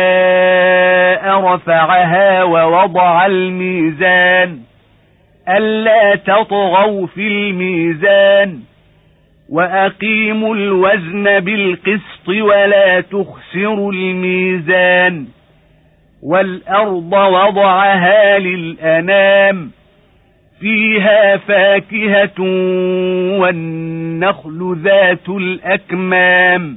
والسماء رفعها ووضع الميزان ألا تطغوا في الميزان وأقيموا الوزن بالقسط ولا تخسروا الميزان والأرض وضعها للأنام فيها فاكهة والنخل ذات الأكمام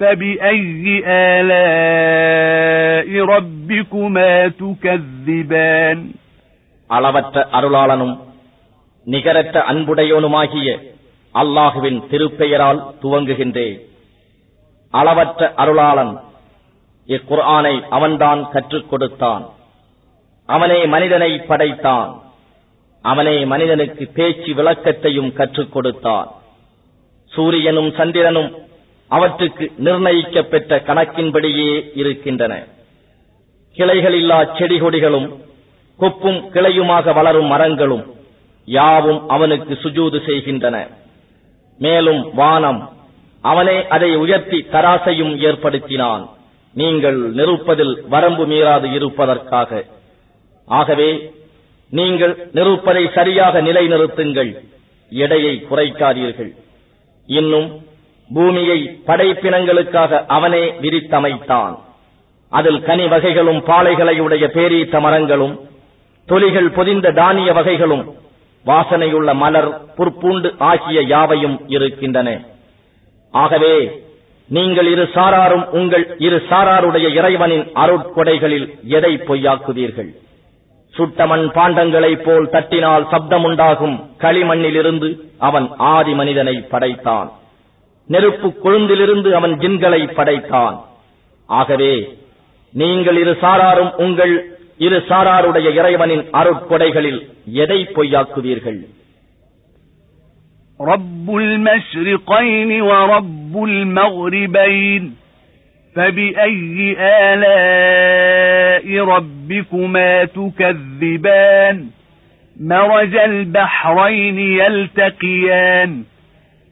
فبأي آلاء ربكما تكذبان அளவற்ற அருளாளனும் நிகரற்ற அன்புடையோனுமாகிய அல்லாஹுவின் திருப்பெயரால் துவங்குகின்றேன் அளவற்ற அருளாளன் இக்குர்ஆனை அவன்தான் கற்றுக் கொடுத்தான் அவனே மனிதனை படைத்தான் அவனே மனிதனுக்கு பேச்சு விளக்கத்தையும் கற்றுக் கொடுத்தான் சூரியனும் சந்திரனும் அவற்றுக்கு நிர்ணயிக்கப்பெற்ற கணக்கின்படியே இருக்கின்றன. கிளைகளில்லா செடி கொடிகளும் கொப்பும் கிளையுமாக வளரும் மரங்களும் யாவும் அவனுக்கு சுஜூது செய்கின்றன. மேலும் வானம் அவனே அதை உயர்த்தி தராசையும் ஏற்படுத்தினான். நீங்கள் நிறுப்பதில் வரம்பு மீறாது இருப்பதற்காக. ஆகவே நீங்கள் நிறுப்பதை சரியாக நிலைநிறுத்துங்கள். எடையை குறைக்காதீர்கள். இன்னும் பூமியை படைப்பினங்களுக்காக அவனே விரித்தமைத்தான். அதில் கனி வகைகளும் பாலைகளையுடைய பேரீத்த மரங்களும் தொலிகள் பொதிந்த தானிய வகைகளும் வாசனையுள்ள மலர் புற்பூண்டு ஆகிய யாவையும் இருக்கின்றன. ஆகவே நீங்கள் இரு சாராரும் உங்கள் இரு சாராருடைய இறைவனின் அருட்கொடைகளில் எதை பொய்யாக்குவீர்கள்? சுட்டமண் பாண்டங்களைப் போல் தட்டினால் சப்தமுண்டாகும் களிமண்ணிலிருந்து அவன் ஆதி மனிதனை படைத்தான். நெருப்பு கொழுந்திலிருந்து அவன் ஜின்களை படைத்தான் ஆகவே நீங்கள் இரு சாராரும் உங்கள் இரு சாராருடைய இறைவனின் அருட்கொடைகளில் எதை பொய்யாக்குவீர்கள் رب المشرقين ورب المغربين فبأي آلاء ربكما تكذبان مرج البحرين يلتقيان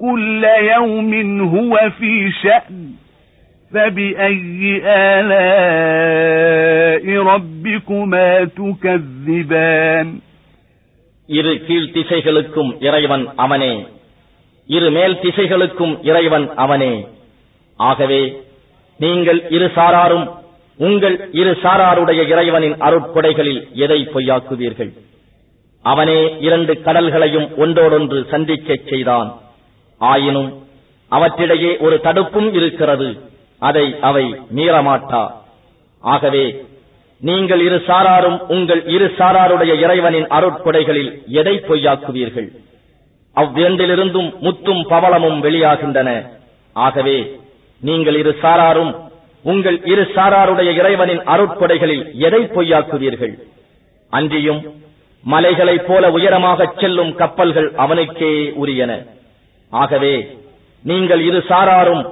كل يوم هو في شأن فبأي آلاء ربكما تكذبان இரு கீழ் திசைகளுக்கும் இறைவன் அவனே இரு மேல் திசைகளுக்கும் இறைவன் அவனே ஆகவே நீங்கள் இரு சாராரும் உங்கள் இரு சாராருடைய இறைவனின் அருட்கொடைகளில் எதை பொய்யாக்குவீர்கள் அவனே இரண்டு கடல்களையும் ஒன்றோடொன்று சந்திக்கச் செய்தான் ஆயினும் அவற்றிடையே ஒரு தடுப்பும் இருக்கிறது. அதை அவை மீறமாட்டா. ஆகவே நீங்கள் இரு சாராரும் உங்கள் இரு சாராருடைய இறைவனின் அருட்கொடைகளில் எதை பொய்யாக்குவீர்கள்? அவ்விரண்டிலிருந்தும் முத்தும் பவளமும் வெளியாகின்றன. ஆகவே நீங்கள் இரு சாராரும் உங்கள் இரு சாராருடைய இறைவனின் அருட்கொடைகளில் எதை பொய்யாக்குவீர்கள்? அன்றியும் மலைகளைப் போல உயரமாகச் செல்லும் கப்பல்கள் அவனுக்கே உரியன. ஆகவே நீங்கள் இரு சாராரும்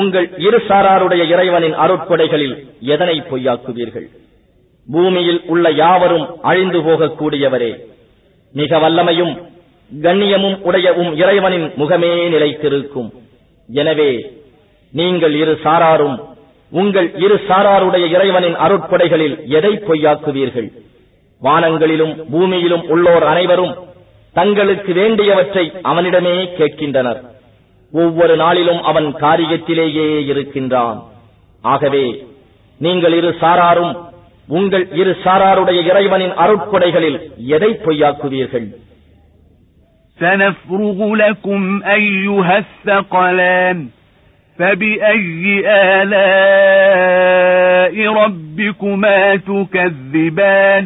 உங்கள் இரு சாராருடைய இறைவனின் அருட்கொடைகளில் எதனை பொய்யாக்குவீர்கள்? பூமியில் உள்ள யாவரும் அழிந்து போகக்கூடியவரே மிக வல்லமையும் கண்ணியமும் உடைய உம் இறைவனின் முகமே நிலைத்திருக்கும். எனவே நீங்கள் இரு சாராரும் உங்கள் இரு சாராருடைய இறைவனின் அருட்படைகளில் எதை பொய்யாக்குவீர்கள்? வானங்களிலும் பூமியிலும் உள்ளோர் அனைவரும் தங்களுக்கு வேண்டியவற்றை அவனிடமே கேட்கின்றனர் ஒவ்வொரு நாளிலும் அவன் காரியத்திலேயே இருக்கின்றான் ஆகவே நீங்கள் இரு சாராரும் உங்கள் இரு சாராருடைய இறைவனின் அருட்கொடைகளில் எதை பொய்யாக்குவீர்கள் سنفرغ لكم أيها الثقلان فبأي آلاء ربكما تكذبان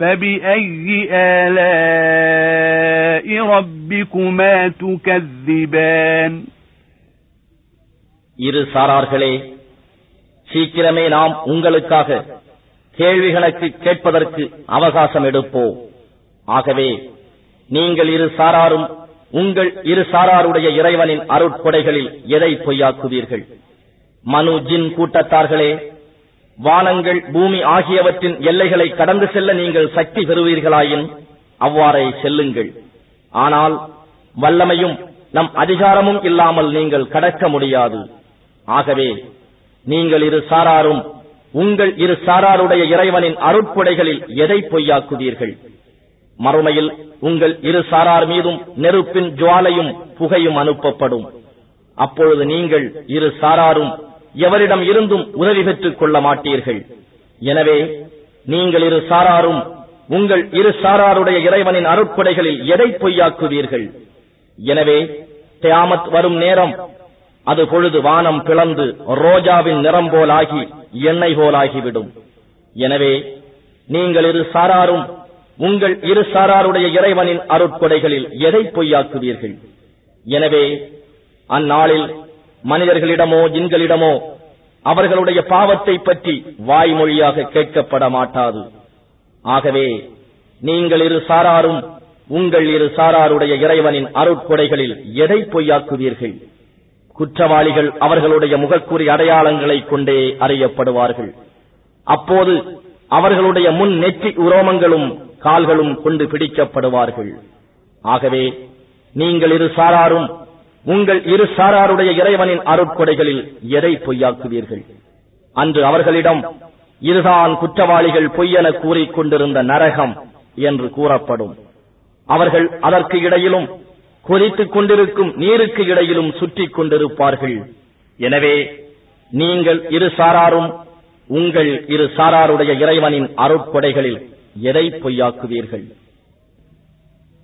فبأي آلاء ربكما تكذبان இரு சாரார்களே சீக்கிரமே நாம் உங்களுக்காக கேள்விகளுக்கு கேட்பதற்கு அவகாசம் எடுப்போம் ஆகவே நீங்கள் இரு சாராரும் உங்கள் இரு சாராருடைய இறைவனின் அருட்கொடைகளில் எதை பொய்யாக்குவீர்கள் மனு ஜின் கூட்டத்தார்களே வானங்கள் பூமி ஆகியவற்றின் எல்லைகளை கடந்து செல்ல நீங்கள் சக்தி பெறுவீர்களாயின் அவ்வாறே செல்லுங்கள். ஆனால் வல்லமையும் நம் அதிகாரமும் இல்லாமல் நீங்கள் கடக்க முடியாது. ஆகவே நீங்கள் இரு சாராரும் உங்கள் இரு சாராருடைய இறைவனின் அருட்புடைகளில் எதை பொய்யாக்குவீர்கள்? மறுமையில் உங்கள் இரு சாரார் மீதும் நெருப்பின் ஜுவாலையும் புகையும் அனுப்பப்படும். அப்பொழுது நீங்கள் இரு சாராரும் எவரிடம் இருந்தும் உதவி பெற்றுக் கொள்ள மாட்டீர்கள். எனவே நீங்கள் இரு சாராரும் உங்கள் இரு சாராருடைய இறைவனின் அருட்படைகளில் எதை பொய்யாக்குவீர்கள்? எனவே தியாமத் வரும் நேரம் அது பொழுது வானம் பிளந்து ரோஜாவின் நிறம் போலாகி எண்ணெய் போலாகிவிடும். எனவே நீங்கள் இரு சாராரும் உங்கள் இரு சாராருடைய இறைவனின் அருட்கொடைகளில் எதை பொய்யாக்குவீர்கள்? எனவே அந்நாளில் மனிதர்களிடமோ ஜின்களிடமோ அவர்களுடைய பாவத்தை பற்றி வாய்மொழியாக கேட்கப்பட மாட்டாது ஆகவே நீங்கள் இரு சாராரும் உங்கள் இரு சாராருடைய இறைவனின் அருட்கொடைகளில் எதை பொய்யாக்குவீர்கள்? குற்றவாளிகள் அவர்களுடைய முகக்குறி அடையாளங்களை கொண்டே அறியப்படுவார்கள். அப்போது அவர்களுடைய முன் நெற்றி உரோமங்களும் கால்களும் கொண்டு பிடிக்கப்படுவார்கள். ஆகவே நீங்கள் இரு சாராரும் உங்கள் இரு சாராருடைய இறைவனின் அருட்கொடைகளில் எதை பொய்யாக்குவீர்கள்? அன்று அவர்களிடம் இதுதான் குற்றவாளிகள் பொய்யென கூறிக் கொண்டிருந்த நரகம் என்று கூறப்படும். அவர்கள் அதற்கு இடையிலும் கொதித்துக் கொண்டிருக்கும் நீருக்கு இடையிலும் சுற்றிக் கொண்டிருப்பார்கள். எனவே நீங்கள் இரு சாராரும் உங்கள் இரு சாராருடைய இறைவனின் அருட்கொடைகளில் எதை பொய்யாக்குவீர்கள்?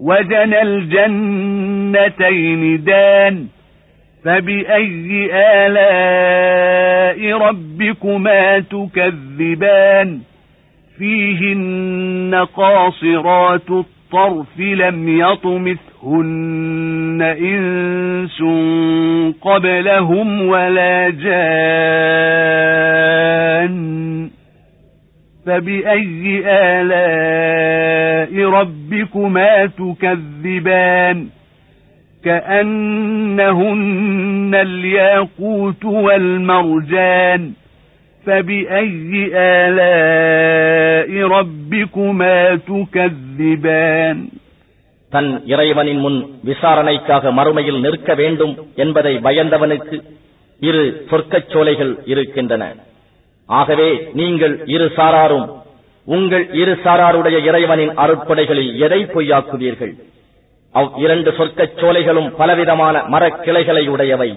وجنى الجنتين دان فبأي آلاء ربكما تكذبان فيهن قاصرات الطرف لم يطمثهن إنس قبلهم ولا جان فبأي آلاء ربكما تكذبان كأنهن الياقوت والمرجان فبأي آلاء ربكما تكذبان தன் இறைவனின் முன் விசாரணைக்காக மறுமையில் நிற்க வேண்டும் என்பதை பயந்தவனுக்கு இரு சொர்க்கச் சோலைகள் இருக்கின்றன ஆகவே நீங்கள் இரு சாராரும் உங்கள் இரு சாராருடைய இறைவனின் அருட்படைகளில் எதை பொய்யாக்குவீர்கள்? அவ் இரண்டு சொர்க்கச் சோலைகளும் பலவிதமான மரக்கிளைகளை உடையவை.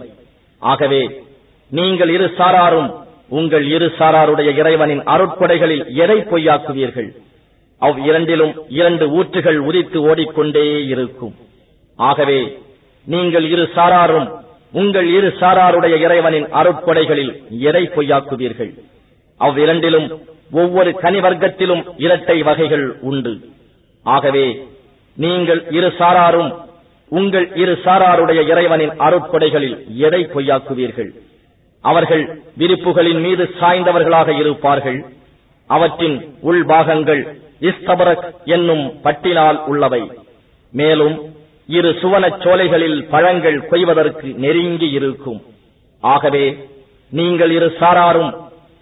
ஆகவே நீங்கள் இரு சாராரும் உங்கள் இரு சாராருடைய இறைவனின் அருட்படைகளில் எதை பொய்யாக்குவீர்கள்? அவ் இரண்டிலும் இரண்டு ஊற்றுகள் உதித்து ஓடிக்கொண்டே இருக்கும். ஆகவே நீங்கள் இரு சாராரும் உங்கள் இரு சாராருடைய இறைவனின் அருட்படைகளில் எதை பொய்யாக்குவீர்கள்? அவ்விரண்டிலும் ஒவ்வொரு கனிவர்க்கத்திலும் இரட்டை வகைகள் உண்டு. ஆகவே நீங்கள் இரு சாராரும் உங்கள் இரு சாராருடைய இறைவனின் அருட்கொடைகளில் எதை பொய்யாக்குவீர்கள்? அவர்கள் விரிப்புகளின் மீது சாய்ந்தவர்களாக இருப்பார்கள். அவற்றின் உள்பாகங்கள் இஸ்தபரக் என்னும் பட்டினால் உள்ளவை. மேலும் இரு சுவனச் சோலைகளில் பழங்கள் கொய்வதற்கு நெருங்கி இருக்கும். ஆகவே நீங்கள் இரு சாராரும்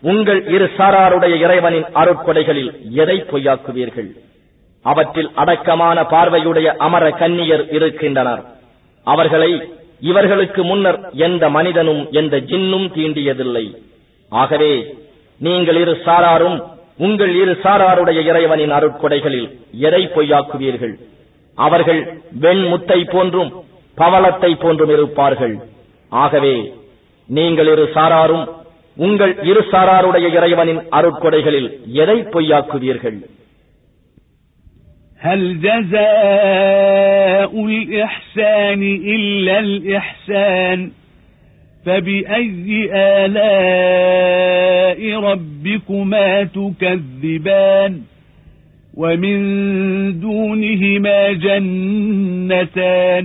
உங்கள் இரு சாராருடைய இறைவனின் அருட்கொடைகளில் எதை பொய்யாக்குவீர்கள்? அவற்றில் அடக்கமான பார்வையுடைய அமர கன்னியர் இருக்கின்றனர். அவர்களை இவர்களுக்கு முன்னர் எந்த மனிதனும் எந்த ஜின்னும் தீண்டியதில்லை. ஆகவே நீங்கள் இரு சாராரும் உங்கள் இரு சாராருடைய இறைவனின் அருட்கொடைகளில் எதை பொய்யாக்குவீர்கள்? அவர்கள் வெண்முத்தை போன்றும் பவளத்தை போன்றும் இருப்பார்கள். ஆகவே நீங்கள் இரு சாராரும் உங்கள் இரு சாராருடைய இறைவனின் அருட்கொடைகளில் எதை பொய்யாக்குவீர்கள் هل جزاء الإحسان إلا الإحسان فبأي آلاء ربكما تكذبان ومن دونهما جنتان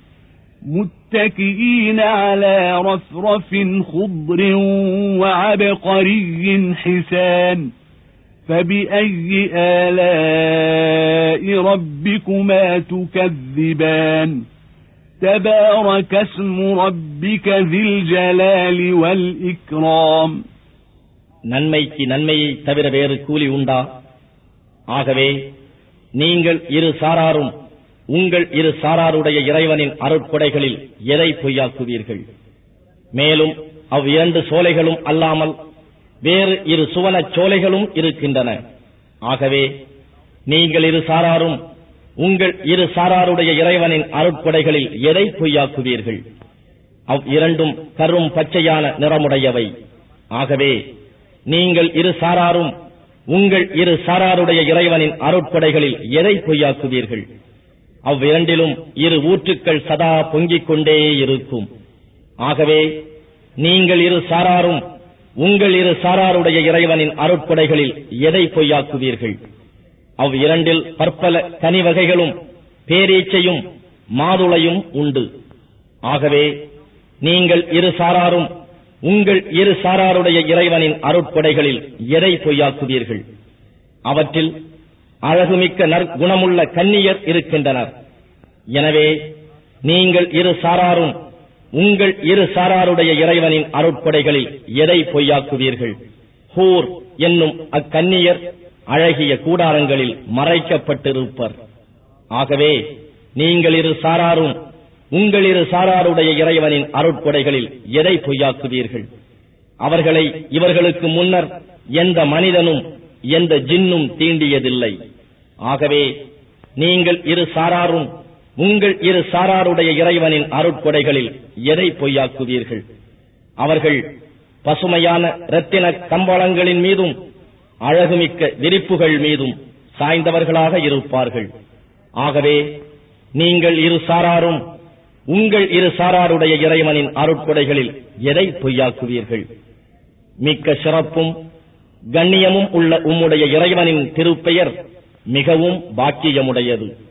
متكئين على رفرف خضر وعبقري حسان فبأي آلاء ربكما تكذبان تبارك اسم ربك ذي الجلال والإكرام நன்மைக்கு நன்மையை தவிர வேறு கூலி உண்டா ஆகவே நீங்கள் இரு சாராரும் உங்கள் இரு சாராருடைய இறைவனின் அருட்கொடைகளில் எதை பொய்யாக்குவீர்கள்? மேலும் அவ் இரண்டு சோலைகளும் அல்லாமல் வேறு இரு சுவனச் சோலைகளும் இருக்கின்றன. ஆகவே நீங்கள் இரு சாராரும் உங்கள் இரு சாராருடைய இறைவனின் அருட்கொடைகளில் எதை பொய்யாக்குவீர்கள்? அவ் இரண்டும் கரும் பச்சையான நிறமுடையவை. ஆகவே நீங்கள் இரு சாராரும் உங்கள் இரு சாராருடைய இறைவனின் அருட்கொடைகளில் எதை பொய்யாக்குவீர்கள்? அவ்விரண்டிலும் இரு ஊற்றுக்கள் சதா பொங்கிக் கொண்டே இருக்கும். ஆகவே நீங்கள் இரு சாராரும் உங்கள் இரு சாராருடைய இறைவனின் அருட்கொடைகளில் எதை பொய்யாக்குவீர்கள்? அவ் இரண்டில் பற்பல கனி வகைகளும் பேரீச்சையும் மாதுளையும் உண்டு. ஆகவே நீங்கள் இரு சாராரும் உங்கள் இரு சாராருடைய இறைவனின் அருட்கொடைகளில் எதை பொய்யாக்குவீர்கள்? அவற்றில் அழகுமிக்க நற்குணமுள்ள கன்னியர் இருக்கின்றனர். எனவே நீங்கள் இரு சாராரும் உங்கள் இரு சாராருடைய இறைவனின் அருட்கொடைகளில் எதை பொய்யாக்குவீர்கள்? ஹூர் என்னும் அக்கன்னியர் அழகிய கூடாரங்களில் மறைக்கப்பட்டிருப்பர். ஆகவே நீங்கள் இரு சாராரும் உங்கள் இரு சாராருடைய இறைவனின் அருட்கொடைகளில் எதை பொய்யாக்குவீர்கள்? அவர்களை இவர்களுக்கு முன்னர் எந்த மனிதனும் எந்த ஜின்னும் தீண்டியதில்லை. ஆகவே நீங்கள் இரு சாராரும் உங்கள் இரு சாராருடைய இறைவனின் அருட்கொடைகளில் எதை பொய்யாக்குவீர்கள்? அவர்கள் பசுமையான இரத்தின கம்பளங்களின் மீதும் அழகுமிக்க விரிப்புகள் மீதும் சாய்ந்தவர்களாக இருப்பார்கள். ஆகவே நீங்கள் இரு சாராரும் உங்கள் இரு சாராருடைய இறைவனின் அருட்கொடைகளில் எதை பொய்யாக்குவீர்கள்? மிக்க சிறப்பும் கண்ணியமும் உள்ள உம்முடைய இறைவனின் திருப்பெயர் மிகவும் பாக்கியமுடையது.